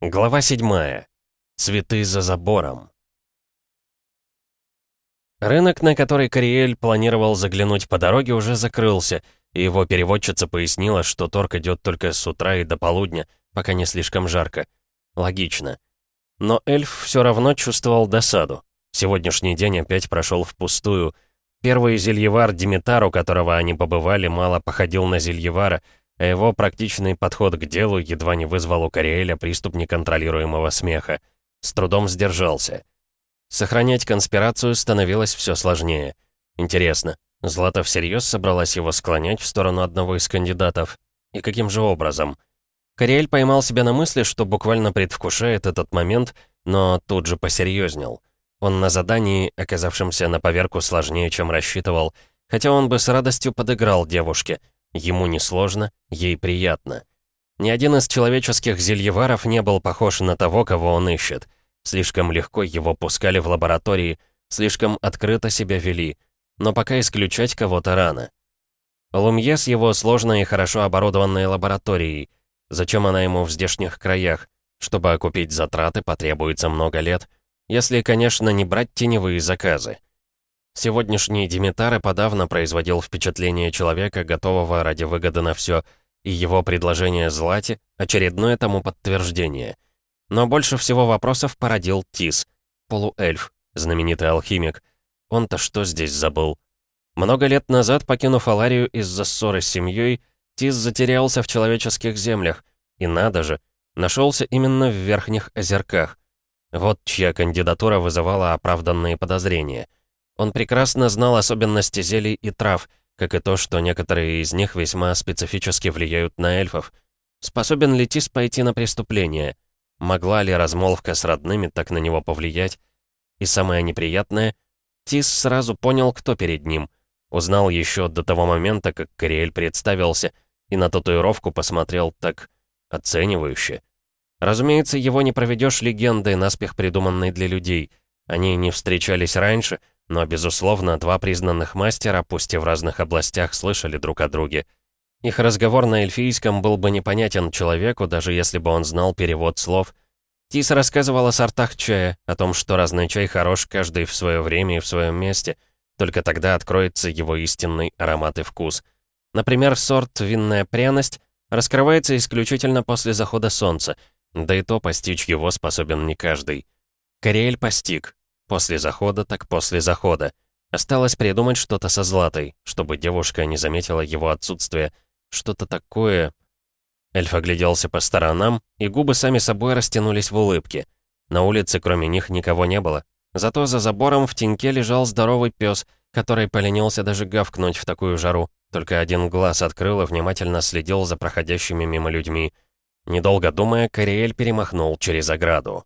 Глава 7. Цветы за забором. Рынок, на который Кориэль планировал заглянуть по дороге, уже закрылся, и его переводчица пояснила, что торг идет только с утра и до полудня, пока не слишком жарко. Логично. Но эльф все равно чувствовал досаду. Сегодняшний день опять прошел впустую. Первый зельевар Димитар, у которого они побывали, мало походил на зельевара — а его практичный подход к делу едва не вызвал у Кориэля приступ неконтролируемого смеха. С трудом сдержался. Сохранять конспирацию становилось все сложнее. Интересно, Злата всерьез собралась его склонять в сторону одного из кандидатов? И каким же образом? Кориэль поймал себя на мысли, что буквально предвкушает этот момент, но тут же посерьезнел. Он на задании, оказавшемся на поверку сложнее, чем рассчитывал, хотя он бы с радостью подыграл девушке — Ему несложно, ей приятно. Ни один из человеческих зельеваров не был похож на того, кого он ищет. Слишком легко его пускали в лаборатории, слишком открыто себя вели. Но пока исключать кого-то рано. Лумье с его сложной и хорошо оборудованной лабораторией. Зачем она ему в здешних краях? Чтобы окупить затраты, потребуется много лет. Если, конечно, не брать теневые заказы. Сегодняшний Димитара подавно производил впечатление человека, готового ради выгоды на все, и его предложение Злате — очередное тому подтверждение. Но больше всего вопросов породил Тис, полуэльф, знаменитый алхимик. Он-то что здесь забыл? Много лет назад, покинув Аларию из-за ссоры с семьей, Тис затерялся в человеческих землях, и надо же, нашелся именно в Верхних Озерках. Вот чья кандидатура вызывала оправданные подозрения — он прекрасно знал особенности зелий и трав, как и то, что некоторые из них весьма специфически влияют на эльфов. Способен ли Тис пойти на преступление? Могла ли размолвка с родными так на него повлиять? И самое неприятное, Тис сразу понял, кто перед ним. Узнал еще до того момента, как Кориэль представился, и на татуировку посмотрел так оценивающе. Разумеется, его не проведешь легендой, наспех придуманной для людей. Они не встречались раньше — но, безусловно, два признанных мастера, пусть и в разных областях, слышали друг о друге. Их разговор на эльфийском был бы непонятен человеку, даже если бы он знал перевод слов. Тис рассказывал о сортах чая, о том, что разный чай хорош каждый в свое время и в своем месте. Только тогда откроется его истинный аромат и вкус. Например, сорт «Винная пряность» раскрывается исключительно после захода солнца, да и то постичь его способен не каждый. Кориэль постиг, После захода так после захода. Осталось придумать что-то со Златой, чтобы девушка не заметила его отсутствие. Что-то такое... Эльф огляделся по сторонам, и губы сами собой растянулись в улыбке. На улице кроме них никого не было. Зато за забором в теньке лежал здоровый пес, который поленился даже гавкнуть в такую жару. Только один глаз открыл и внимательно следил за проходящими мимо людьми. Недолго думая, Кориэль перемахнул через ограду.